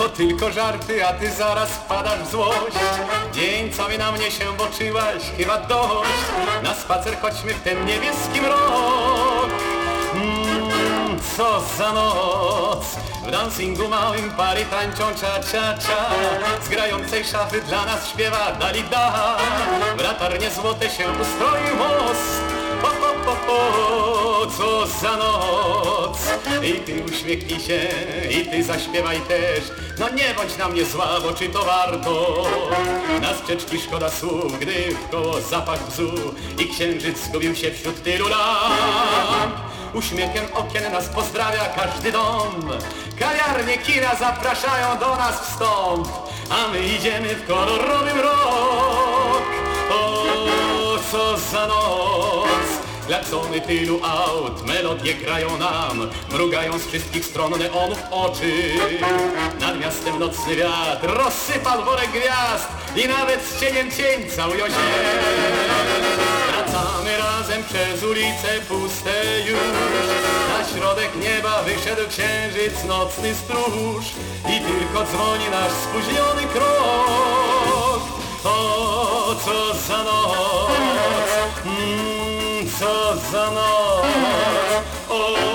To tylko żarty, a ty zaraz wpadasz w złość. Dzień na mnie się boczyłaś, chyba dość. Na spacer chodźmy w ten niebieski mrok mm, Co za noc. W dancingu małym pary tańczą cia-cia-cia Z grającej szafy dla nas śpiewa Dalida W latarnie złote się ustroił most. Po, po, po, po, co za noc I ty uśmiechnij się, i ty zaśpiewaj też. No nie bądź na mnie zła, bo czy to warto? Na sprzeczki szkoda słów, gdy w koło zapach bzu. I księżyc zgubił się wśród tylu lamp. Uśmiechem okien nas pozdrawia każdy dom. Kawiarnie, kina zapraszają do nas wstąp. A my idziemy w kolorowy mrok O, co za noc Klaksony tylu aut, melodie grają nam. Mrugają z wszystkich stron neonów oczy. Nad miastem nocny wiatr rozsypał worek gwiazd. I nawet z cieniem cień całują się. Wracamy razem przez ulice puste już. Na środek nieba wyszedł księżyc, nocny stróż. I tylko dzwoni nasz spóźniony krok noc, mm, co za noc O,